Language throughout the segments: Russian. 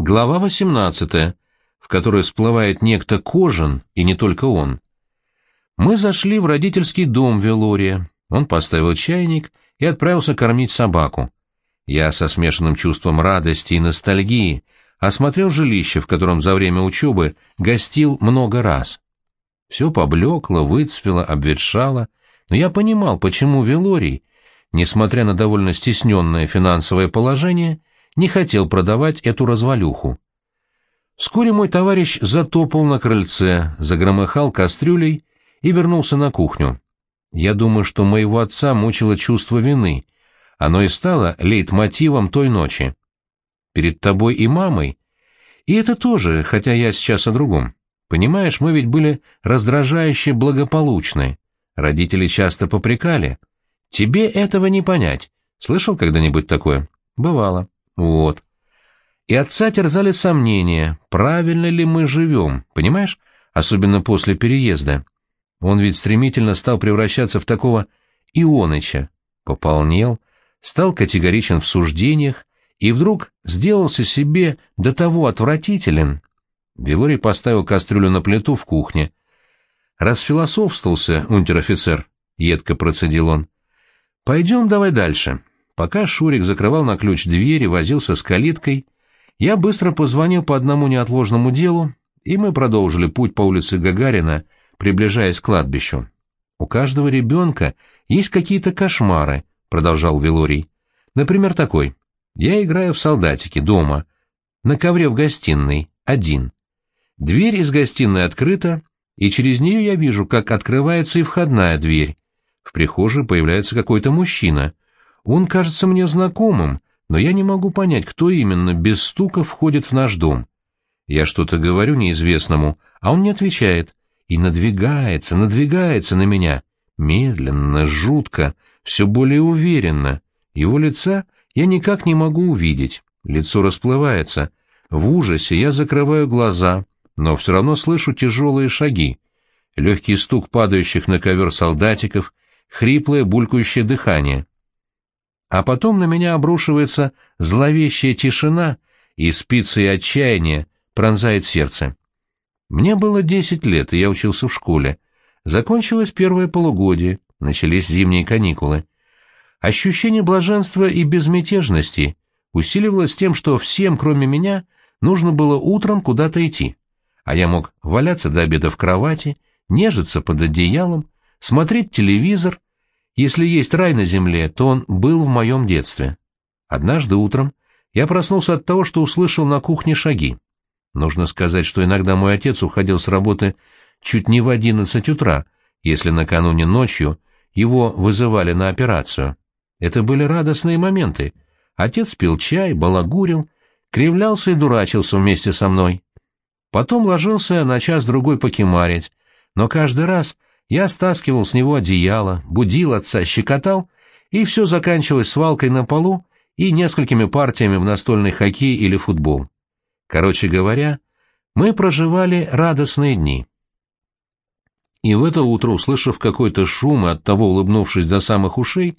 Глава 18, в которой всплывает некто Кожин, и не только он. Мы зашли в родительский дом Велория. Он поставил чайник и отправился кормить собаку. Я со смешанным чувством радости и ностальгии осмотрел жилище, в котором за время учебы гостил много раз. Все поблекло, выцвело, обветшало, но я понимал, почему Велорий, несмотря на довольно стесненное финансовое положение, не хотел продавать эту развалюху. Вскоре мой товарищ затопал на крыльце, загромыхал кастрюлей и вернулся на кухню. Я думаю, что моего отца мучило чувство вины. Оно и стало лейтмотивом той ночи. Перед тобой и мамой. И это тоже, хотя я сейчас о другом. Понимаешь, мы ведь были раздражающе благополучны. Родители часто попрекали. Тебе этого не понять. Слышал когда-нибудь такое? Бывало. Вот. И отца терзали сомнения, правильно ли мы живем, понимаешь? Особенно после переезда. Он ведь стремительно стал превращаться в такого Ионыча. Пополнел, стал категоричен в суждениях и вдруг сделался себе до того отвратителен. Белорий поставил кастрюлю на плиту в кухне. «Расфилософствовался, унтер-офицер», — едко процедил он. «Пойдем давай дальше. Пока Шурик закрывал на ключ дверь и возился с калиткой, я быстро позвонил по одному неотложному делу, и мы продолжили путь по улице Гагарина, приближаясь к кладбищу. «У каждого ребенка есть какие-то кошмары», — продолжал Велорий. «Например, такой. Я играю в солдатики дома, на ковре в гостиной, один. Дверь из гостиной открыта, и через нее я вижу, как открывается и входная дверь. В прихожей появляется какой-то мужчина — он кажется мне знакомым, но я не могу понять, кто именно без стука входит в наш дом. Я что-то говорю неизвестному, а он не отвечает, и надвигается, надвигается на меня. Медленно, жутко, все более уверенно. Его лица я никак не могу увидеть, лицо расплывается. В ужасе я закрываю глаза, но все равно слышу тяжелые шаги. Легкий стук падающих на ковер солдатиков, хриплое булькающее дыхание — а потом на меня обрушивается зловещая тишина, и спицы и отчаяние пронзает сердце. Мне было десять лет, и я учился в школе. Закончилось первое полугодие, начались зимние каникулы. Ощущение блаженства и безмятежности усиливалось тем, что всем, кроме меня, нужно было утром куда-то идти, а я мог валяться до обеда в кровати, нежиться под одеялом, смотреть телевизор если есть рай на земле, то он был в моем детстве. Однажды утром я проснулся от того, что услышал на кухне шаги. Нужно сказать, что иногда мой отец уходил с работы чуть не в одиннадцать утра, если накануне ночью его вызывали на операцию. Это были радостные моменты. Отец пил чай, балагурил, кривлялся и дурачился вместе со мной. Потом ложился на час-другой покемарить, но каждый раз я стаскивал с него одеяло, будил отца, щекотал, и все заканчивалось свалкой на полу и несколькими партиями в настольный хоккей или футбол. Короче говоря, мы проживали радостные дни. И в это утро, услышав какой-то шум и оттого улыбнувшись до самых ушей,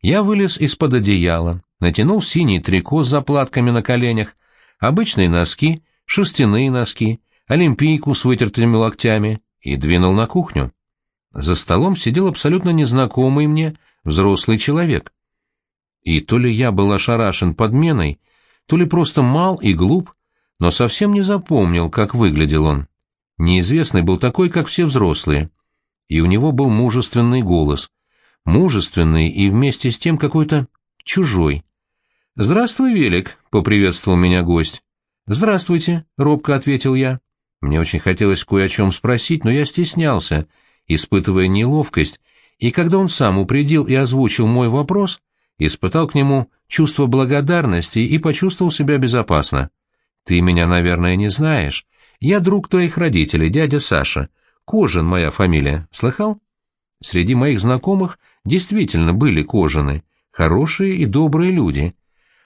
я вылез из-под одеяла, натянул синий трико с заплатками на коленях, обычные носки, шерстяные носки, олимпийку с вытертыми локтями и двинул на кухню. За столом сидел абсолютно незнакомый мне взрослый человек. И то ли я был ошарашен подменой, то ли просто мал и глуп, но совсем не запомнил, как выглядел он. Неизвестный был такой, как все взрослые. И у него был мужественный голос. Мужественный и вместе с тем какой-то чужой. «Здравствуй, Велик», — поприветствовал меня гость. «Здравствуйте», — робко ответил я. Мне очень хотелось кое о чем спросить, но я стеснялся — испытывая неловкость, и когда он сам упредил и озвучил мой вопрос, испытал к нему чувство благодарности и почувствовал себя безопасно. «Ты меня, наверное, не знаешь. Я друг твоих родителей, дядя Саша. Кожин моя фамилия. Слыхал?» Среди моих знакомых действительно были Кожины, хорошие и добрые люди.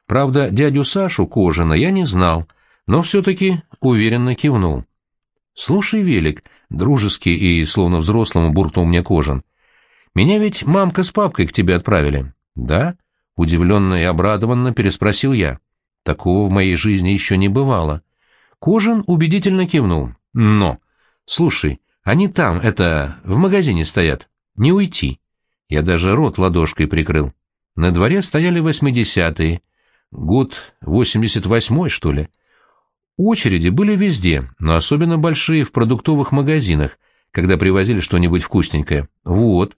Правда, дядю Сашу Кожина я не знал, но все-таки уверенно кивнул. «Слушай, Велик», — дружески и словно взрослому буркнул мне Кожан, — «меня ведь мамка с папкой к тебе отправили». «Да?» — удивленно и обрадованно переспросил я. Такого в моей жизни еще не бывало. Кожин убедительно кивнул. Но, слушай, они там, это, в магазине стоят. Не уйти. Я даже рот ладошкой прикрыл. На дворе стояли восьмидесятые. Год восемьдесят восьмой, что ли. Очереди были везде, но особенно большие в продуктовых магазинах, когда привозили что-нибудь вкусненькое. Вот.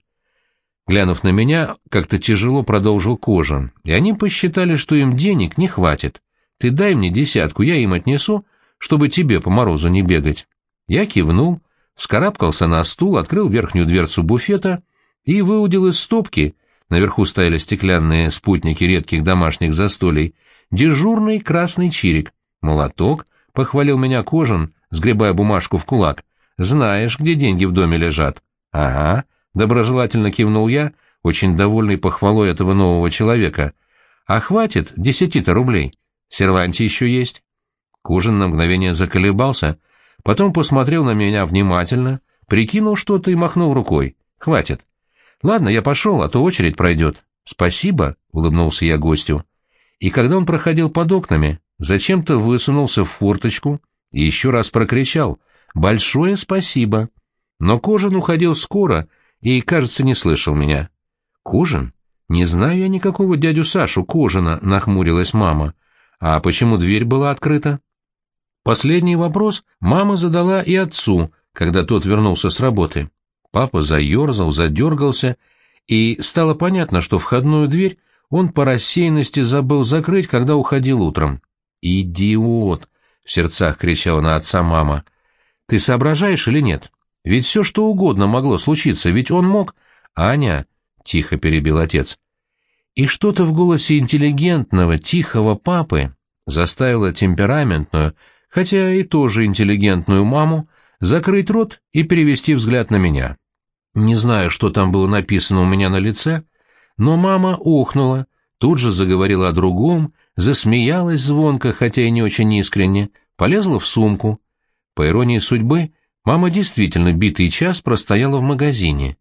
Глянув на меня, как-то тяжело продолжил Кожан, и они посчитали, что им денег не хватит. Ты дай мне десятку, я им отнесу, чтобы тебе по морозу не бегать. Я кивнул, вскарабкался на стул, открыл верхнюю дверцу буфета и выудил из стопки, наверху стояли стеклянные спутники редких домашних застолий, дежурный красный чирик. Молоток, — похвалил меня Кожан, сгребая бумажку в кулак. «Знаешь, где деньги в доме лежат?» «Ага», — доброжелательно кивнул я, очень довольный похвалой этого нового человека. «А хватит десяти-то рублей. Серванте еще есть». Кужин на мгновение заколебался, потом посмотрел на меня внимательно, прикинул что-то и махнул рукой. «Хватит. Ладно, я пошел, а то очередь пройдет». «Спасибо», — улыбнулся я гостю. И когда он проходил под окнами, зачем-то высунулся в форточку и еще раз прокричал «Большое спасибо!». Но Кожин уходил скоро и, кажется, не слышал меня. «Кожин? Не знаю я никакого дядю Сашу Кожина», — нахмурилась мама. «А почему дверь была открыта?» Последний вопрос мама задала и отцу, когда тот вернулся с работы. Папа заерзал, задергался, и стало понятно, что входную дверь он по рассеянности забыл закрыть, когда уходил утром. «Идиот!» — в сердцах кричала на отца мама. «Ты соображаешь или нет? Ведь все что угодно могло случиться, ведь он мог...» «Аня!» — тихо перебил отец. И что-то в голосе интеллигентного, тихого папы заставило темпераментную, хотя и тоже интеллигентную маму, закрыть рот и перевести взгляд на меня. Не знаю, что там было написано у меня на лице, но мама охнула, тут же заговорила о другом, засмеялась звонко, хотя и не очень искренне, полезла в сумку. По иронии судьбы, мама действительно битый час простояла в магазине.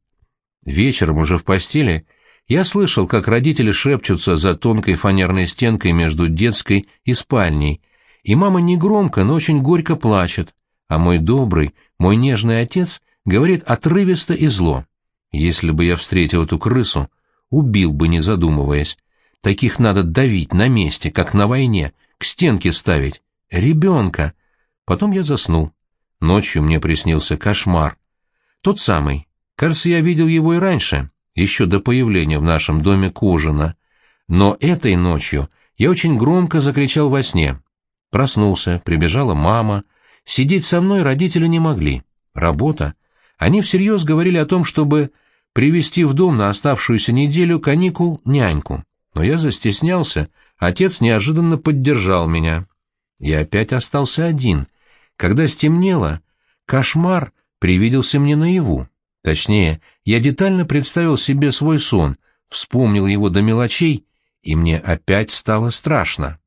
Вечером уже в постели я слышал, как родители шепчутся за тонкой фанерной стенкой между детской и спальней, и мама негромко, но очень горько плачет, а мой добрый, мой нежный отец говорит отрывисто и зло. Если бы я встретил эту крысу, убил бы, не задумываясь. Таких надо давить на месте, как на войне, к стенке ставить. Ребенка. Потом я заснул. Ночью мне приснился кошмар. Тот самый. Кажется, я видел его и раньше, еще до появления в нашем доме Кожина. Но этой ночью я очень громко закричал во сне. Проснулся, прибежала мама. Сидеть со мной родители не могли. Работа. Они всерьез говорили о том, чтобы привести в дом на оставшуюся неделю каникул няньку. Но я застеснялся, отец неожиданно поддержал меня. Я опять остался один. Когда стемнело, кошмар привиделся мне наяву. Точнее, я детально представил себе свой сон, вспомнил его до мелочей, и мне опять стало страшно.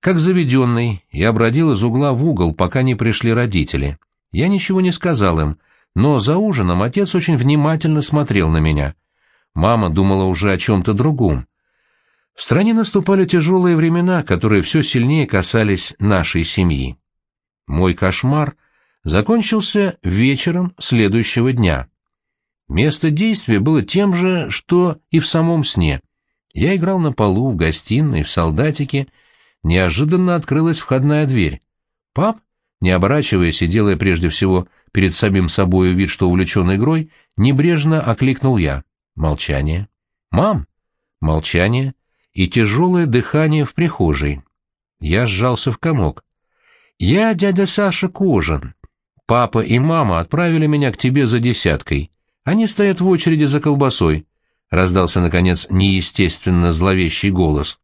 Как заведенный, я бродил из угла в угол, пока не пришли родители. Я ничего не сказал им, но за ужином отец очень внимательно смотрел на меня. Мама думала уже о чем-то другом. В стране наступали тяжелые времена, которые все сильнее касались нашей семьи. Мой кошмар закончился вечером следующего дня. Место действия было тем же, что и в самом сне. Я играл на полу, в гостиной, в солдатике. Неожиданно открылась входная дверь. Пап, не оборачиваясь и делая прежде всего перед самим собою вид, что увлечен игрой, небрежно окликнул я. Молчание. «Мам!» Молчание и тяжелое дыхание в прихожей. Я сжался в комок. «Я дядя Саша Кожан. Папа и мама отправили меня к тебе за десяткой. Они стоят в очереди за колбасой», — раздался, наконец, неестественно зловещий голос.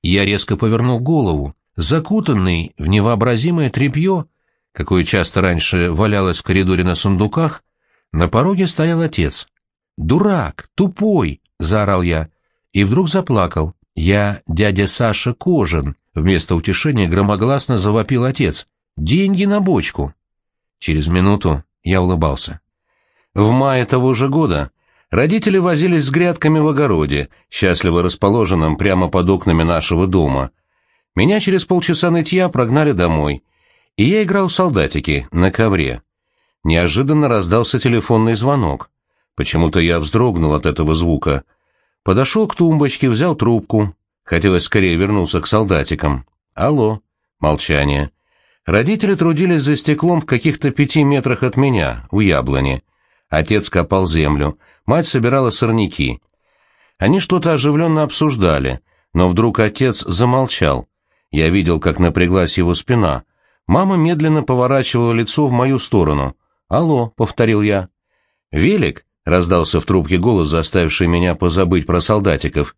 Я резко повернул голову. Закутанный в невообразимое тряпье, какое часто раньше валялось в коридоре на сундуках, на пороге стоял отец. «Дурак! Тупой!» — заорал я и вдруг заплакал. «Я дядя Саша Кожин», — вместо утешения громогласно завопил отец. «Деньги на бочку». Через минуту я улыбался. В мае того же года родители возились с грядками в огороде, счастливо расположенном прямо под окнами нашего дома. Меня через полчаса нытья прогнали домой, и я играл в солдатики на ковре. Неожиданно раздался телефонный звонок. Почему-то я вздрогнул от этого звука. Подошел к тумбочке, взял трубку. Хотелось скорее вернуться к солдатикам. «Алло». Молчание. Родители трудились за стеклом в каких-то пяти метрах от меня, у яблони. Отец копал землю, мать собирала сорняки. Они что-то оживленно обсуждали, но вдруг отец замолчал. Я видел, как напряглась его спина. Мама медленно поворачивала лицо в мою сторону. «Алло», — повторил я. «Велик?» — раздался в трубке голос, заставивший меня позабыть про солдатиков.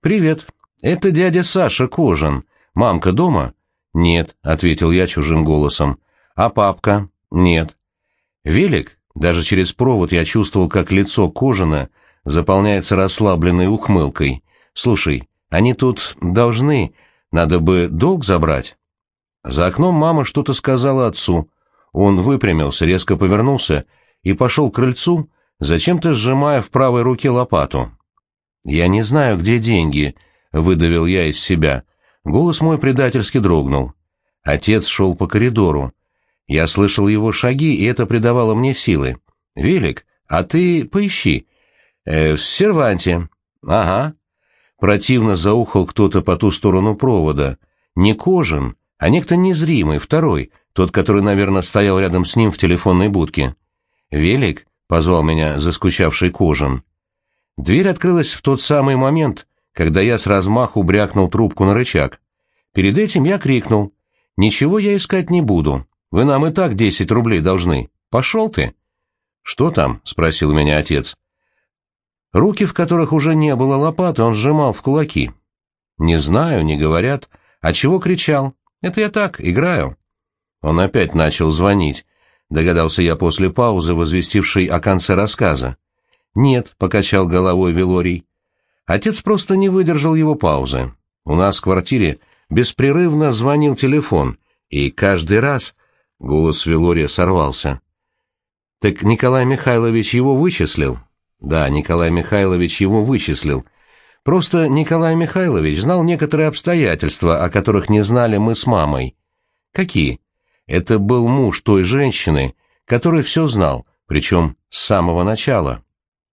«Привет. Это дядя Саша Кожан. Мамка дома?» «Нет», — ответил я чужим голосом. «А папка?» «Нет». «Велик?» Даже через провод я чувствовал, как лицо Кожана заполняется расслабленной ухмылкой. «Слушай, они тут должны, надо бы долг забрать». За окном мама что-то сказала отцу. Он выпрямился, резко повернулся и пошел к крыльцу, зачем-то сжимая в правой руке лопату. «Я не знаю, где деньги», — выдавил я из себя. Голос мой предательски дрогнул. Отец шел по коридору. Я слышал его шаги, и это придавало мне силы. «Велик, а ты поищи». «Э, в серванте». «Ага». Противно заухал кто-то по ту сторону провода. Не Кожин, а некто незримый, второй, тот, который, наверное, стоял рядом с ним в телефонной будке. «Велик?» — позвал меня заскучавший Кожин. Дверь открылась в тот самый момент, когда я с размаху брякнул трубку на рычаг. Перед этим я крикнул. «Ничего я искать не буду. Вы нам и так десять рублей должны. Пошел ты!» «Что там?» — спросил меня отец. Руки, в которых уже не было лопаты, он сжимал в кулаки. «Не знаю, не говорят. А чего кричал? Это я так, играю». Он опять начал звонить, догадался я после паузы, возвестившей о конце рассказа. «Нет», — покачал головой Велорий. Отец просто не выдержал его паузы. У нас в квартире беспрерывно звонил телефон, и каждый раз голос Велория сорвался. «Так Николай Михайлович его вычислил?» «Да, Николай Михайлович его вычислил. Просто Николай Михайлович знал некоторые обстоятельства, о которых не знали мы с мамой». «Какие?» «Это был муж той женщины, который все знал, причем с самого начала».